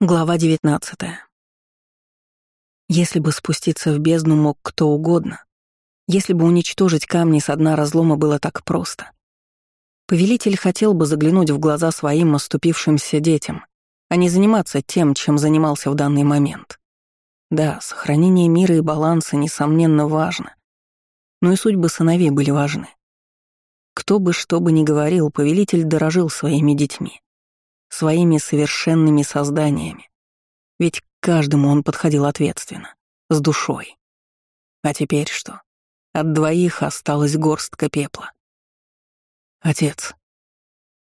Глава 19. Если бы спуститься в бездну мог кто угодно, если бы уничтожить камни со дна разлома было так просто, повелитель хотел бы заглянуть в глаза своим оступившимся детям, а не заниматься тем, чем занимался в данный момент. Да, сохранение мира и баланса, несомненно, важно. Но и судьбы сыновей были важны. Кто бы что бы ни говорил, повелитель дорожил своими детьми своими совершенными созданиями. Ведь к каждому он подходил ответственно, с душой. А теперь что? От двоих осталась горстка пепла. «Отец,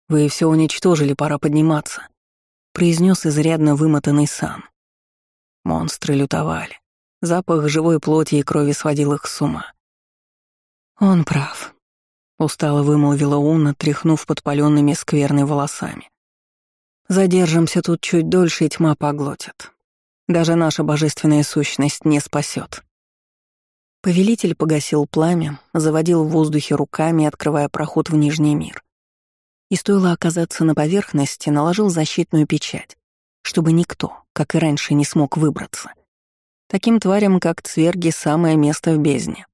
вы все уничтожили, пора подниматься», — произнес изрядно вымотанный сан. Монстры лютовали. Запах живой плоти и крови сводил их с ума. «Он прав», — устало вымолвила Уна, тряхнув подпаленными скверной волосами. Задержимся тут чуть дольше, и тьма поглотит. Даже наша божественная сущность не спасет. Повелитель погасил пламя, заводил в воздухе руками, открывая проход в Нижний мир. И стоило оказаться на поверхности, наложил защитную печать, чтобы никто, как и раньше, не смог выбраться. Таким тварям, как цверги, самое место в бездне.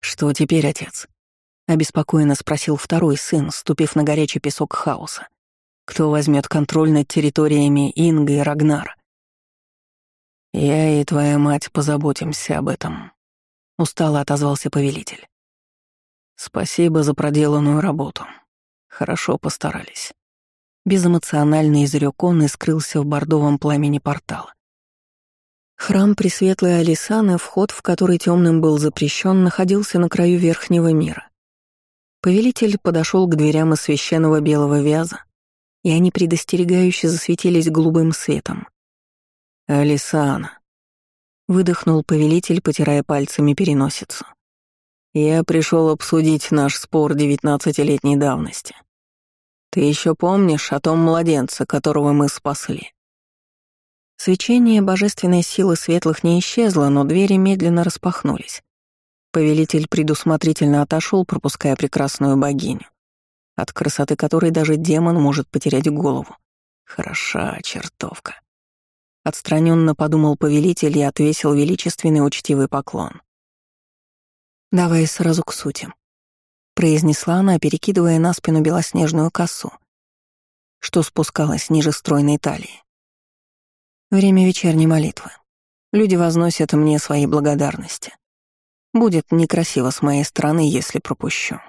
«Что теперь, отец?» — обеспокоенно спросил второй сын, ступив на горячий песок хаоса. Кто возьмет контроль над территориями Инга и Рагнара? Я и твоя мать позаботимся об этом, устало отозвался повелитель. Спасибо за проделанную работу. Хорошо постарались. Безэмоционально изрек он и скрылся в бордовом пламени портала. Храм Пресветлой Алисаны, вход в который темным был запрещен, находился на краю Верхнего мира. Повелитель подошел к дверям из священного белого вяза, и они предостерегающе засветились голубым светом. «Алисана», — выдохнул повелитель, потирая пальцами переносицу. «Я пришел обсудить наш спор девятнадцатилетней давности. Ты еще помнишь о том младенце, которого мы спасли?» Свечение божественной силы светлых не исчезло, но двери медленно распахнулись. Повелитель предусмотрительно отошел, пропуская прекрасную богиню от красоты которой даже демон может потерять голову. Хороша чертовка. Отстраненно подумал повелитель и отвесил величественный учтивый поклон. «Давай сразу к сути», — произнесла она, перекидывая на спину белоснежную косу, что спускалась ниже стройной талии. Время вечерней молитвы. Люди возносят мне свои благодарности. Будет некрасиво с моей стороны, если пропущу.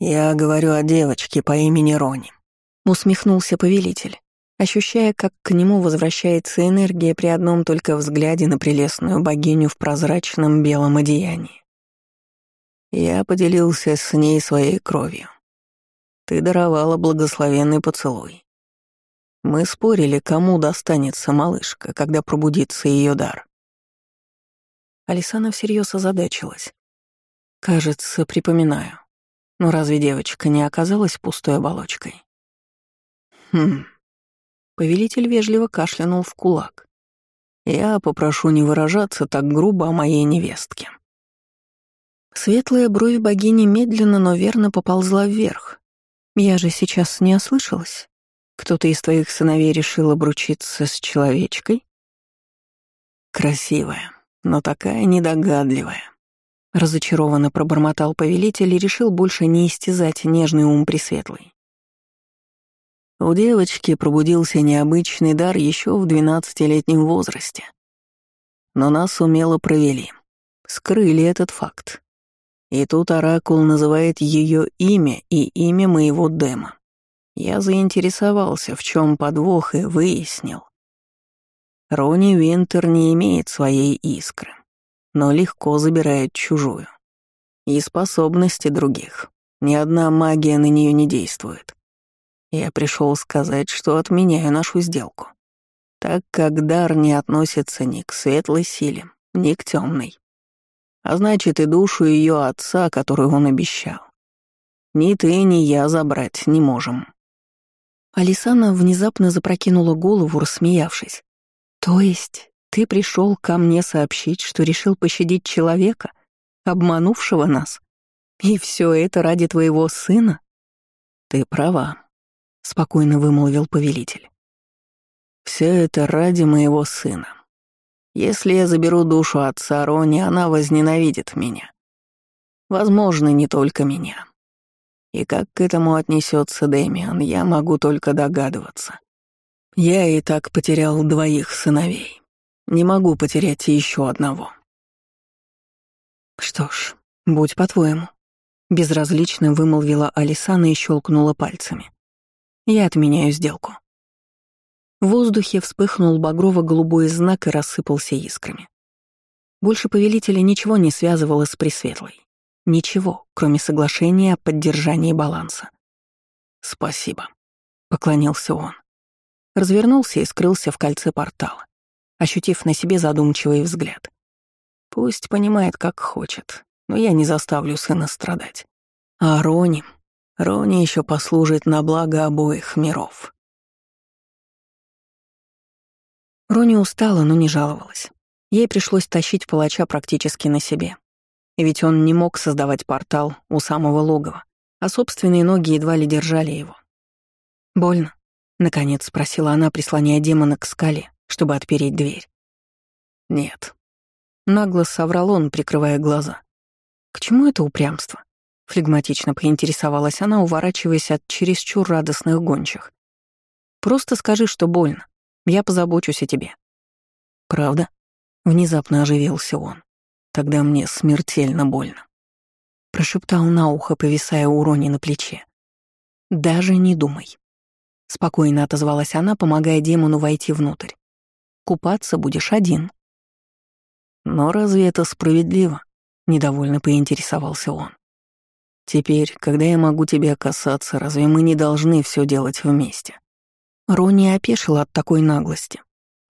«Я говорю о девочке по имени Рони», — усмехнулся повелитель, ощущая, как к нему возвращается энергия при одном только взгляде на прелестную богиню в прозрачном белом одеянии. Я поделился с ней своей кровью. Ты даровала благословенный поцелуй. Мы спорили, кому достанется малышка, когда пробудится ее дар. Алисана всерьез озадачилась. Кажется, припоминаю. Но разве девочка не оказалась пустой оболочкой? Хм. Повелитель вежливо кашлянул в кулак. Я попрошу не выражаться так грубо о моей невестке. Светлая бровь богини медленно, но верно поползла вверх. Я же сейчас не ослышалась. Кто-то из твоих сыновей решил обручиться с человечкой? Красивая, но такая недогадливая. Разочарованно пробормотал повелитель и решил больше не истязать нежный ум Пресветлый. У девочки пробудился необычный дар еще в двенадцатилетнем возрасте. Но нас умело провели, скрыли этот факт. И тут Оракул называет ее имя и имя моего Дема. Я заинтересовался, в чем подвох, и выяснил. Рони Винтер не имеет своей искры но легко забирает чужую. И способности других. Ни одна магия на нее не действует. Я пришел сказать, что отменяю нашу сделку, так как дар не относится ни к светлой силе, ни к темной. А значит, и душу ее отца, которую он обещал. Ни ты, ни я забрать не можем. Алисана внезапно запрокинула голову, рассмеявшись. То есть ты пришел ко мне сообщить, что решил пощадить человека, обманувшего нас? И все это ради твоего сына? Ты права, спокойно вымолвил повелитель. Все это ради моего сына. Если я заберу душу отца Рони, она возненавидит меня. Возможно, не только меня. И как к этому отнесется Дэмиан, я могу только догадываться. Я и так потерял двоих сыновей. Не могу потерять еще одного. Что ж, будь по-твоему. Безразлично вымолвила Алисана и щелкнула пальцами. Я отменяю сделку. В воздухе вспыхнул багрово-голубой знак и рассыпался искрами. Больше повелителя ничего не связывало с Пресветлой. Ничего, кроме соглашения о поддержании баланса. «Спасибо», — поклонился он. Развернулся и скрылся в кольце портала, ощутив на себе задумчивый взгляд. Пусть понимает, как хочет, но я не заставлю сына страдать. А Рони... Рони еще послужит на благо обоих миров. Рони устала, но не жаловалась. Ей пришлось тащить палача практически на себе. Ведь он не мог создавать портал у самого логова, а собственные ноги едва ли держали его. «Больно?» — наконец спросила она, прислоняя демона к скале, чтобы отпереть дверь. «Нет». Нагло соврал он, прикрывая глаза. «К чему это упрямство?» — флегматично поинтересовалась она, уворачиваясь от чересчур радостных гончих. «Просто скажи, что больно. Я позабочусь о тебе». «Правда?» — внезапно оживился он. «Тогда мне смертельно больно». Прошептал на ухо, повисая у Рони на плече. «Даже не думай». Спокойно отозвалась она, помогая демону войти внутрь. «Купаться будешь один». «Но разве это справедливо?» — недовольно поинтересовался он. «Теперь, когда я могу тебя касаться, разве мы не должны все делать вместе?» Рони опешила от такой наглости.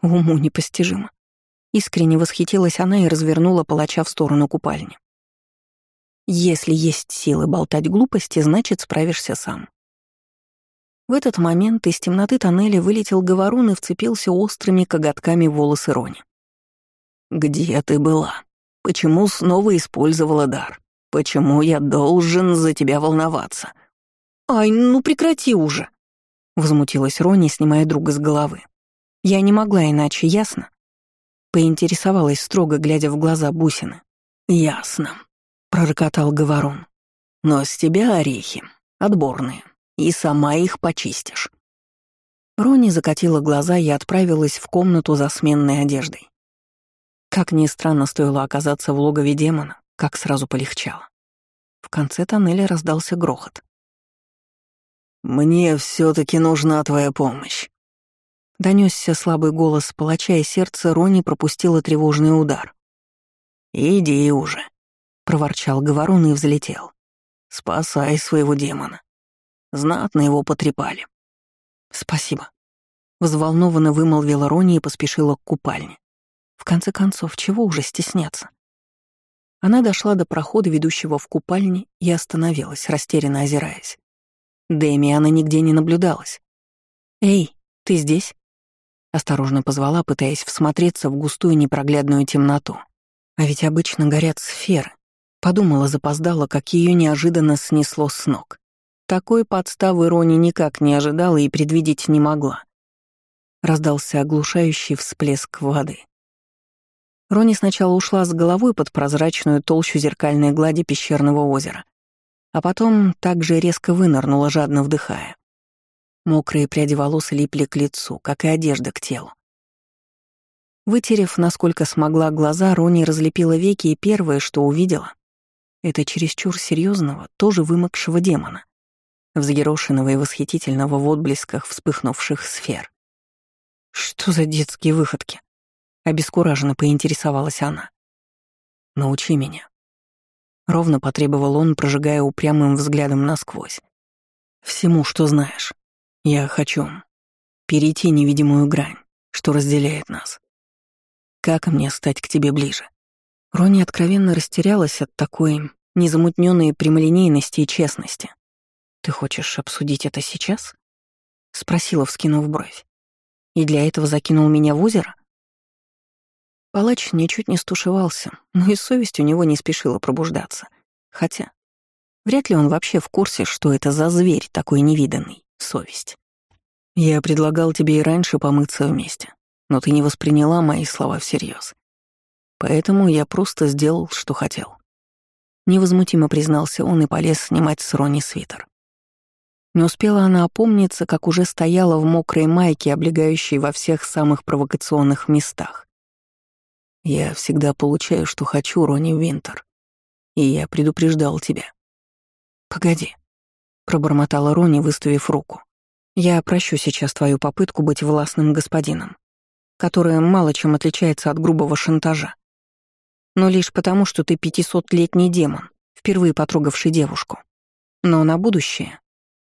Уму непостижимо. Искренне восхитилась она и развернула палача в сторону купальни. «Если есть силы болтать глупости, значит, справишься сам». В этот момент из темноты тоннеля вылетел говорун и вцепился острыми коготками в волосы Рони. «Где ты была? Почему снова использовала дар? Почему я должен за тебя волноваться?» «Ай, ну прекрати уже!» Возмутилась Рони, снимая друга с головы. Я не могла иначе, ясно? Поинтересовалась строго, глядя в глаза бусины. «Ясно», — пророкотал Говорон. «Но с тебя орехи, отборные, и сама их почистишь». Рони закатила глаза и отправилась в комнату за сменной одеждой. Как ни странно стоило оказаться в логове демона, как сразу полегчало. В конце тоннеля раздался грохот. «Мне все таки нужна твоя помощь». Донесся слабый голос палача, и сердце Рони пропустило тревожный удар. «Иди уже», — проворчал Говорун и взлетел. «Спасай своего демона. Знатно его потрепали». «Спасибо», — взволнованно вымолвила Рони и поспешила к купальне. В конце концов, чего уже стесняться? Она дошла до прохода, ведущего в купальне, и остановилась, растерянно озираясь. Дэмиана нигде не наблюдалось. «Эй, ты здесь?» Осторожно позвала, пытаясь всмотреться в густую непроглядную темноту. А ведь обычно горят сферы. Подумала, запоздала, как ее неожиданно снесло с ног. Такой подставы Рони никак не ожидала и предвидеть не могла. Раздался оглушающий всплеск воды. Рони сначала ушла с головой под прозрачную толщу зеркальной глади пещерного озера, а потом также резко вынырнула, жадно вдыхая. Мокрые пряди волос липли к лицу, как и одежда к телу. Вытерев, насколько смогла глаза, Рони разлепила веки, и первое, что увидела, это чересчур серьезного, тоже вымокшего демона, взъерошенного и восхитительного в отблесках вспыхнувших сфер. «Что за детские выходки?» — обескураженно поинтересовалась она. «Научи меня», Ровно потребовал он, прожигая упрямым взглядом насквозь. «Всему, что знаешь. Я хочу перейти невидимую грань, что разделяет нас. Как мне стать к тебе ближе?» Рони откровенно растерялась от такой незамутненной прямолинейности и честности. «Ты хочешь обсудить это сейчас?» — спросила, вскинув бровь. «И для этого закинул меня в озеро?» Палач ничуть не стушевался, но и совесть у него не спешила пробуждаться. Хотя, вряд ли он вообще в курсе, что это за зверь такой невиданный — совесть. Я предлагал тебе и раньше помыться вместе, но ты не восприняла мои слова всерьез. Поэтому я просто сделал, что хотел. Невозмутимо признался он и полез снимать с Рони свитер. Не успела она опомниться, как уже стояла в мокрой майке, облегающей во всех самых провокационных местах. «Я всегда получаю, что хочу, Рони Винтер. И я предупреждал тебя». «Погоди», — пробормотала Рони, выставив руку. «Я прощу сейчас твою попытку быть властным господином, которая мало чем отличается от грубого шантажа. Но лишь потому, что ты пятисотлетний демон, впервые потрогавший девушку. Но на будущее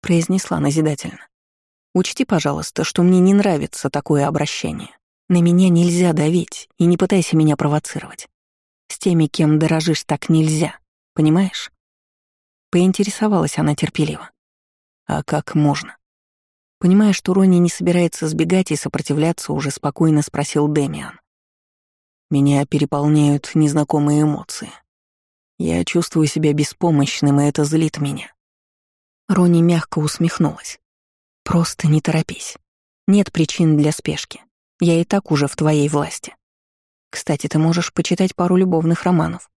произнесла назидательно. «Учти, пожалуйста, что мне не нравится такое обращение. На меня нельзя давить, и не пытайся меня провоцировать. С теми, кем дорожишь, так нельзя, понимаешь?» Поинтересовалась она терпеливо. «А как можно?» Понимая, что Ронни не собирается сбегать и сопротивляться, уже спокойно спросил Демиан. «Меня переполняют незнакомые эмоции. Я чувствую себя беспомощным, и это злит меня. Рони мягко усмехнулась. «Просто не торопись. Нет причин для спешки. Я и так уже в твоей власти. Кстати, ты можешь почитать пару любовных романов».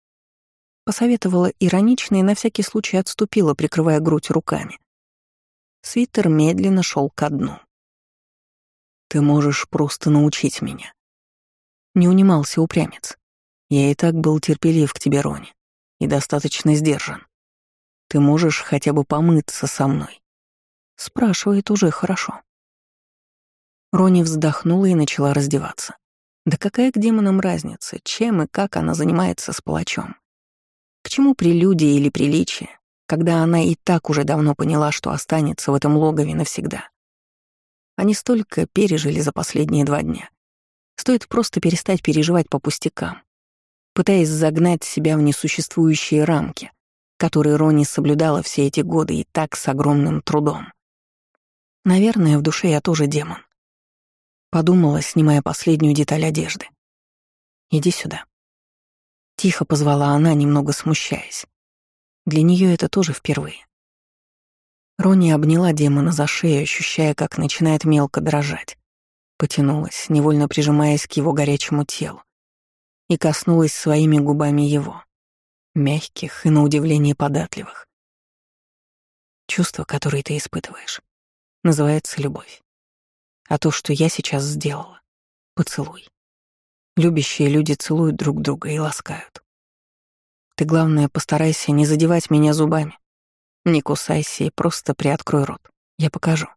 Посоветовала иронично и на всякий случай отступила, прикрывая грудь руками. Свитер медленно шел ко дну. «Ты можешь просто научить меня». Не унимался упрямец. Я и так был терпелив к тебе, Рони, и достаточно сдержан. Ты можешь хотя бы помыться со мной?» Спрашивает уже хорошо. Рони вздохнула и начала раздеваться. Да какая к демонам разница, чем и как она занимается с палачом? К чему прелюдия или приличие, когда она и так уже давно поняла, что останется в этом логове навсегда? Они столько пережили за последние два дня. Стоит просто перестать переживать по пустякам, пытаясь загнать себя в несуществующие рамки, который Рони соблюдала все эти годы и так с огромным трудом. Наверное, в душе я тоже демон. Подумала, снимая последнюю деталь одежды. «Иди сюда». Тихо позвала она, немного смущаясь. Для нее это тоже впервые. Рони обняла демона за шею, ощущая, как начинает мелко дрожать. Потянулась, невольно прижимаясь к его горячему телу, и коснулась своими губами его мягких и, на удивление, податливых. Чувство, которое ты испытываешь, называется любовь. А то, что я сейчас сделала — поцелуй. Любящие люди целуют друг друга и ласкают. Ты, главное, постарайся не задевать меня зубами. Не кусайся и просто приоткрой рот. Я покажу.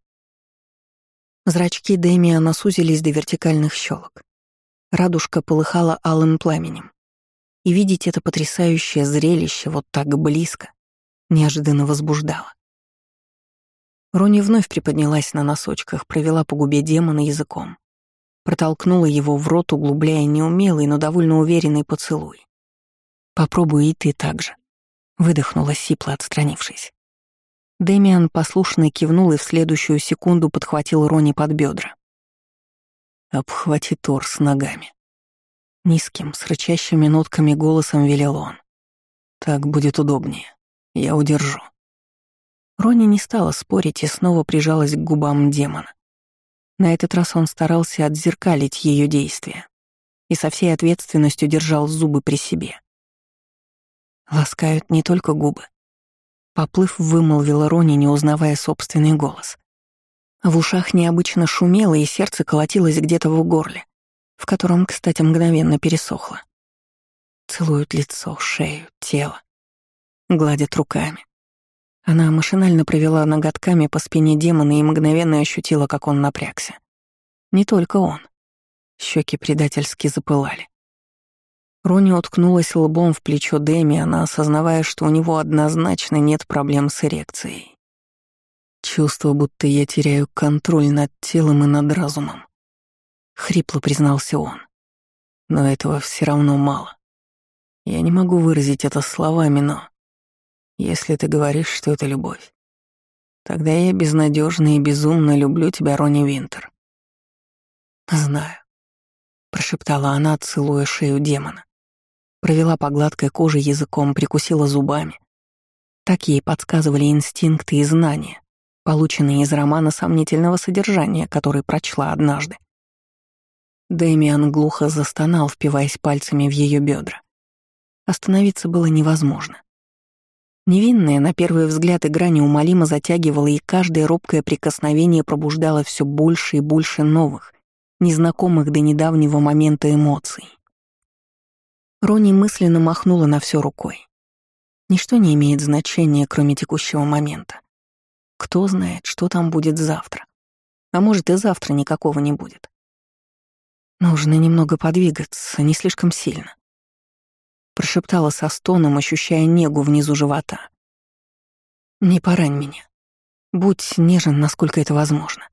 Зрачки Дэмиана сузились до вертикальных щелок. Радужка полыхала алым пламенем. И видеть это потрясающее зрелище вот так близко неожиданно возбуждало. Рони вновь приподнялась на носочках, провела по губе демона языком. Протолкнула его в рот, углубляя неумелый, но довольно уверенный поцелуй. «Попробуй и ты так же», — выдохнула сипло, отстранившись. Дэмиан послушно кивнул и в следующую секунду подхватил Рони под бедра. «Обхвати торс ногами», Низким, с рычащими нотками голосом велел он. «Так будет удобнее. Я удержу». Рони не стала спорить и снова прижалась к губам демона. На этот раз он старался отзеркалить ее действия и со всей ответственностью держал зубы при себе. Ласкают не только губы. Поплыв, вымолвила Рони, не узнавая собственный голос. В ушах необычно шумело, и сердце колотилось где-то в горле в котором, кстати, мгновенно пересохло. Целуют лицо, шею, тело. Гладят руками. Она машинально провела ноготками по спине демона и мгновенно ощутила, как он напрягся. Не только он. Щеки предательски запылали. Рони уткнулась лбом в плечо Дэмиана, осознавая, что у него однозначно нет проблем с эрекцией. Чувство, будто я теряю контроль над телом и над разумом. — хрипло признался он. «Но этого все равно мало. Я не могу выразить это словами, но... Если ты говоришь, что это любовь, тогда я безнадежно и безумно люблю тебя, Ронни Винтер». «Знаю», — прошептала она, целуя шею демона. Провела по гладкой коже языком, прикусила зубами. Так ей подсказывали инстинкты и знания, полученные из романа сомнительного содержания, который прочла однажды. Дэмиан глухо застонал, впиваясь пальцами в ее бедра. Остановиться было невозможно. Невинная, на первый взгляд, игра неумолимо затягивала, и каждое робкое прикосновение пробуждало все больше и больше новых, незнакомых до недавнего момента эмоций. Рони мысленно махнула на все рукой. Ничто не имеет значения, кроме текущего момента. Кто знает, что там будет завтра. А может, и завтра никакого не будет. Нужно немного подвигаться, не слишком сильно. Прошептала со стоном, ощущая негу внизу живота. Не порань меня. Будь нежен, насколько это возможно.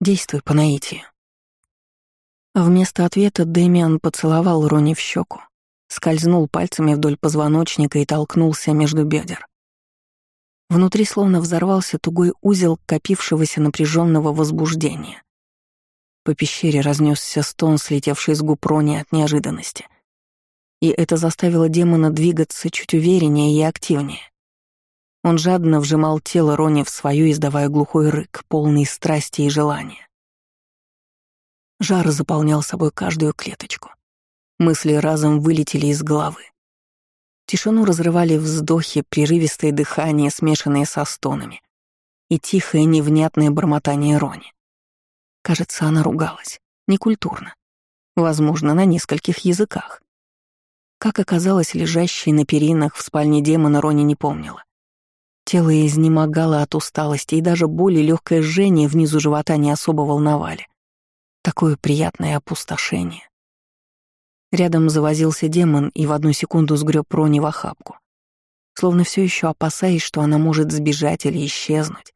Действуй по наитию. Вместо ответа Дэмиан поцеловал Рони в щеку, скользнул пальцами вдоль позвоночника и толкнулся между бедер. Внутри словно взорвался тугой узел копившегося напряженного возбуждения. По пещере разнесся стон, слетевший с губ Рони от неожиданности. И это заставило демона двигаться чуть увереннее и активнее. Он жадно вжимал тело Рони в свою, издавая глухой рык, полный страсти и желания. Жар заполнял собой каждую клеточку. Мысли разом вылетели из головы. Тишину разрывали вздохи, прерывистое дыхание, смешанные со стонами, и тихое невнятное бормотание Рони. Кажется, она ругалась. Некультурно. Возможно, на нескольких языках. Как оказалось, лежащей на перинах в спальне демона Рони не помнила. Тело изнемогало от усталости, и даже боль и легкое жжение внизу живота не особо волновали. Такое приятное опустошение. Рядом завозился демон и в одну секунду сгреб Рони в охапку, словно все еще опасаясь, что она может сбежать или исчезнуть.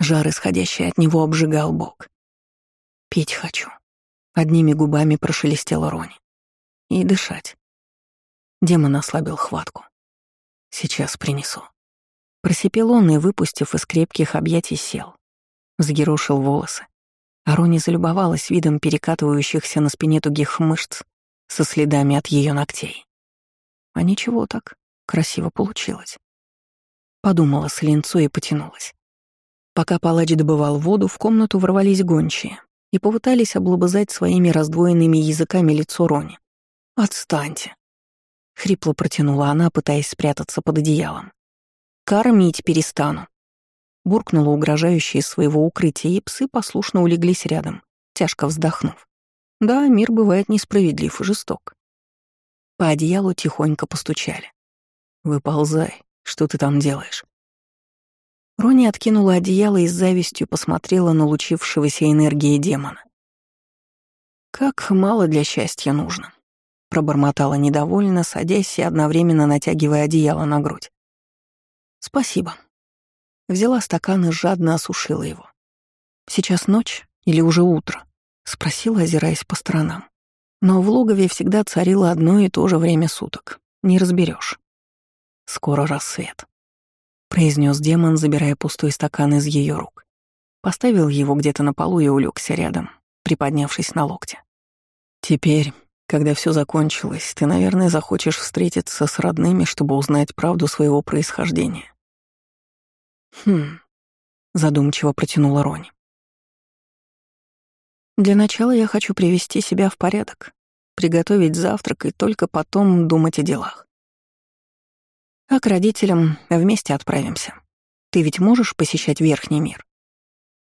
Жар, исходящий от него, обжигал бок. «Пить хочу», — одними губами прошелестела Рони. «И дышать». Демон ослабил хватку. «Сейчас принесу». Просипел он и, выпустив из крепких объятий, сел. Взъерошил волосы, Арони залюбовалась видом перекатывающихся на спине тугих мышц со следами от ее ногтей. А ничего так, красиво получилось. Подумала с линцой и потянулась. Пока палач добывал воду, в комнату ворвались гончие и попытались облобызать своими раздвоенными языками лицо Рони. «Отстаньте!» — хрипло протянула она, пытаясь спрятаться под одеялом. «Кормить перестану!» буркнула угрожающая из своего укрытия, и псы послушно улеглись рядом, тяжко вздохнув. Да, мир бывает несправедлив и жесток. По одеялу тихонько постучали. «Выползай, что ты там делаешь?» Рони откинула одеяло и с завистью посмотрела на лучившегося энергии демона. «Как мало для счастья нужно», — пробормотала недовольно, садясь и одновременно натягивая одеяло на грудь. «Спасибо», Взяла стакан и жадно осушила его. «Сейчас ночь или уже утро?» — спросила, озираясь по сторонам. Но в логове всегда царило одно и то же время суток. Не разберешь. «Скоро рассвет», — произнес демон, забирая пустой стакан из ее рук. Поставил его где-то на полу и улегся рядом, приподнявшись на локте. «Теперь, когда все закончилось, ты, наверное, захочешь встретиться с родными, чтобы узнать правду своего происхождения. «Хм...» — задумчиво протянула Рони. «Для начала я хочу привести себя в порядок, приготовить завтрак и только потом думать о делах. А к родителям вместе отправимся. Ты ведь можешь посещать Верхний мир?»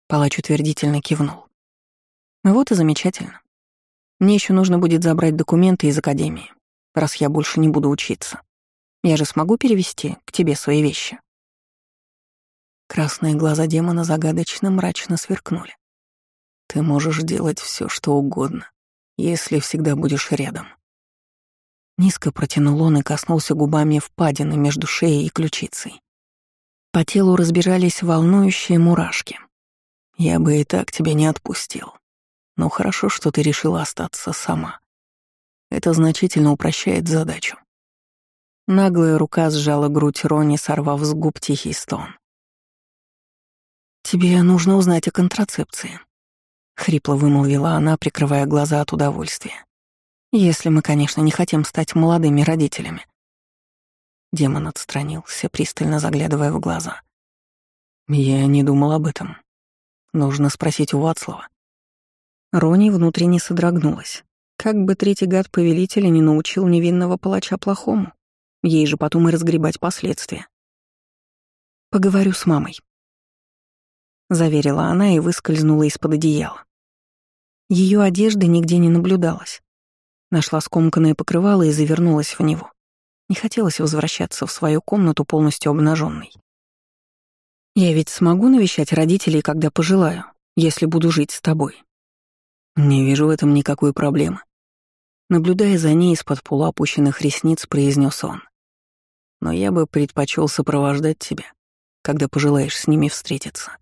Палач утвердительно кивнул. «Вот и замечательно. Мне еще нужно будет забрать документы из академии, раз я больше не буду учиться. Я же смогу перевести к тебе свои вещи?» Красные глаза демона загадочно мрачно сверкнули. «Ты можешь делать все, что угодно, если всегда будешь рядом». Низко протянул он и коснулся губами впадины между шеей и ключицей. По телу разбежались волнующие мурашки. «Я бы и так тебя не отпустил. Но хорошо, что ты решила остаться сама. Это значительно упрощает задачу». Наглая рука сжала грудь Рони, сорвав с губ тихий стон. «Тебе нужно узнать о контрацепции», — хрипло вымолвила она, прикрывая глаза от удовольствия. «Если мы, конечно, не хотим стать молодыми родителями». Демон отстранился, пристально заглядывая в глаза. Я не думал об этом. Нужно спросить у Вацлава. Рони внутренне содрогнулась. Как бы третий гад повелителя не научил невинного палача плохому. Ей же потом и разгребать последствия. «Поговорю с мамой», — заверила она и выскользнула из-под одеяла. Ее одежды нигде не наблюдалось. Нашла скомканное покрывало и завернулась в него. Не хотелось возвращаться в свою комнату полностью обнаженной. «Я ведь смогу навещать родителей, когда пожелаю, если буду жить с тобой?» «Не вижу в этом никакой проблемы», Наблюдая за ней из-под полуопущенных ресниц, произнес он. «Но я бы предпочел сопровождать тебя, когда пожелаешь с ними встретиться».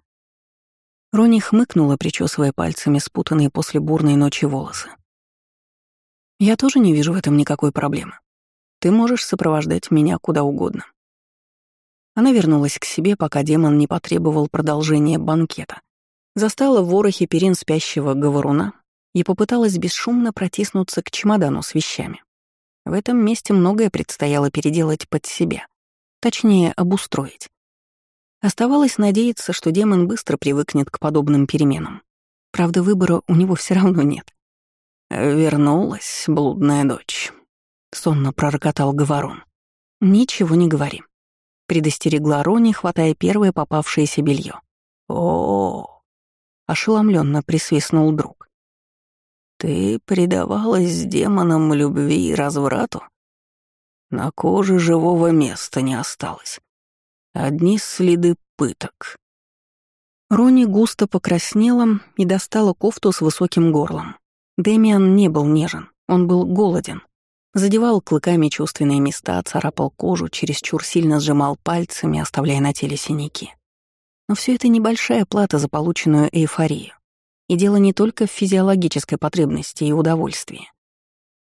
Рони хмыкнула, причесывая пальцами спутанные после бурной ночи волосы. «Я тоже не вижу в этом никакой проблемы. Ты можешь сопровождать меня куда угодно». Она вернулась к себе, пока демон не потребовал продолжения банкета. Застала в ворохе перин спящего говоруна, и попыталась бесшумно протиснуться к чемодану с вещами. В этом месте многое предстояло переделать под себя, точнее, обустроить. Оставалось надеяться, что демон быстро привыкнет к подобным переменам. Правда, выбора у него все равно нет. «Вернулась, блудная дочь», — сонно пророкотал Говорон. «Ничего не говори», — предостерегла Рони, хватая первое попавшееся белье. о, ошеломленно присвистнул друг. Ты предавалась демонам любви и разврату? На коже живого места не осталось. Одни следы пыток. Рони густо покраснела и достала кофту с высоким горлом. Дэмиан не был нежен, он был голоден. Задевал клыками чувственные места, царапал кожу, чересчур сильно сжимал пальцами, оставляя на теле синяки. Но все это небольшая плата за полученную эйфорию. И дело не только в физиологической потребности и удовольствии.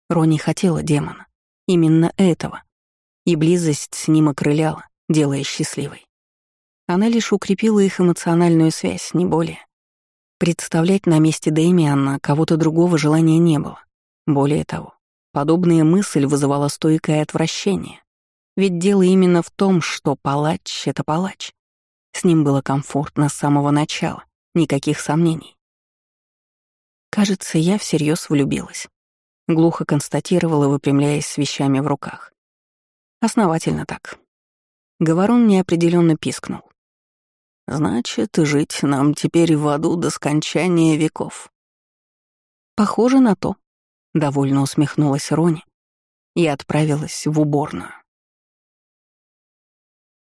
Рони хотела демона. Именно этого. И близость с ним окрыляла, делая счастливой. Она лишь укрепила их эмоциональную связь, не более. Представлять на месте Дэмиана кого-то другого желания не было. Более того, подобная мысль вызывала стойкое отвращение. Ведь дело именно в том, что палач — это палач. С ним было комфортно с самого начала, никаких сомнений. Кажется, я всерьез влюбилась. Глухо констатировала, выпрямляясь с вещами в руках. Основательно так. Говорун неопределенно пискнул. «Значит, жить нам теперь в аду до скончания веков». «Похоже на то», — довольно усмехнулась Рони и отправилась в уборную.